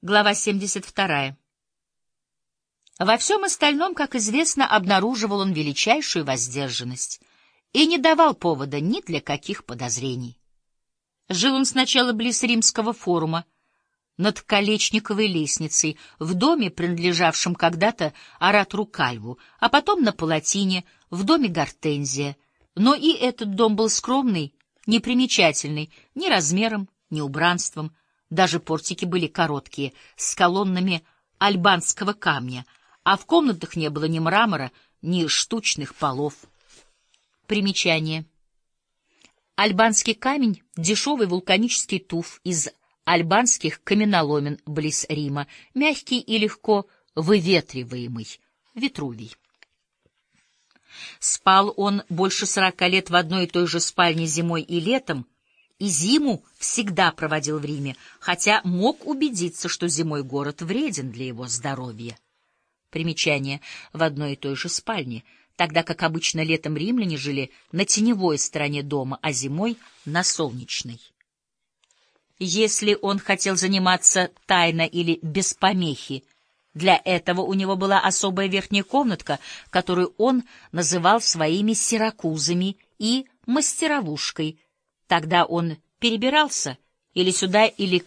Глава 72. Во всем остальном, как известно, обнаруживал он величайшую воздержанность и не давал повода ни для каких подозрений. Жил он сначала близ римского форума, над Колечниковой лестницей, в доме, принадлежавшем когда-то оратору Кальву, а потом на Палатине, в доме Гортензия. Но и этот дом был скромный, непримечательный ни размером, ни убранством, даже портики были короткие, с колоннами альбанского камня, а в комнатах не было ни мрамора, ни штучных полов. Примечание. Альбанский камень — дешевый вулканический туф из альбанских каменоломен близ Рима, мягкий и легко выветриваемый, Витрувий. Спал он больше сорока лет в одной и той же спальне зимой и летом, и зиму всегда проводил в Риме, хотя мог убедиться, что зимой город вреден для его здоровья. Примечание в одной и той же спальне, тогда как обычно летом римляне жили на теневой стороне дома, а зимой — на солнечной. Если он хотел заниматься тайно или без помехи, для этого у него была особая верхняя комнатка, которую он называл своими сиракузами и мастеровушкой — Тогда он перебирался или сюда, или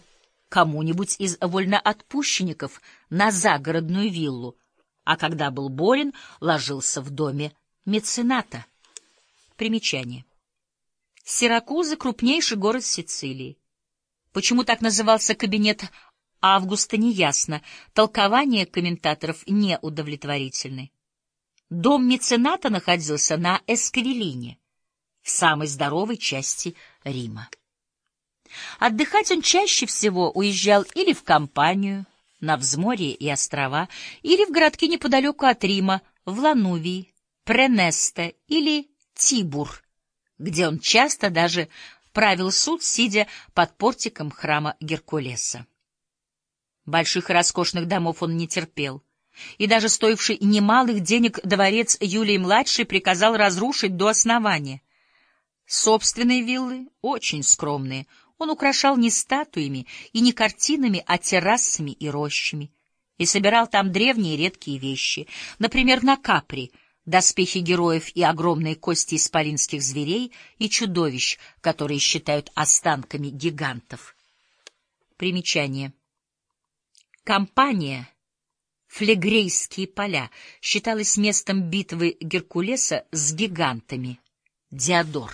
кому-нибудь из вольноотпущенников на загородную виллу, а когда был болен, ложился в доме мецената. Примечание. Сиракуза — крупнейший город Сицилии. Почему так назывался кабинет Августа, неясно. Толкования комментаторов неудовлетворительны. Дом мецената находился на Эсквилине в самой здоровой части Рима. Отдыхать он чаще всего уезжал или в компанию, на взморье и острова, или в городки неподалеку от Рима, в Ланувии, Пренесте или Тибур, где он часто даже правил суд, сидя под портиком храма Геркулеса. Больших и роскошных домов он не терпел, и даже стоивший немалых денег дворец Юлии-младшей приказал разрушить до основания — Собственные виллы очень скромные. Он украшал не статуями и не картинами, а террасами и рощами. И собирал там древние редкие вещи. Например, на Капри — доспехи героев и огромные кости исполинских зверей и чудовищ, которые считают останками гигантов. Примечание. Компания Флегрейские поля считалась местом битвы Геркулеса с гигантами. Диодор.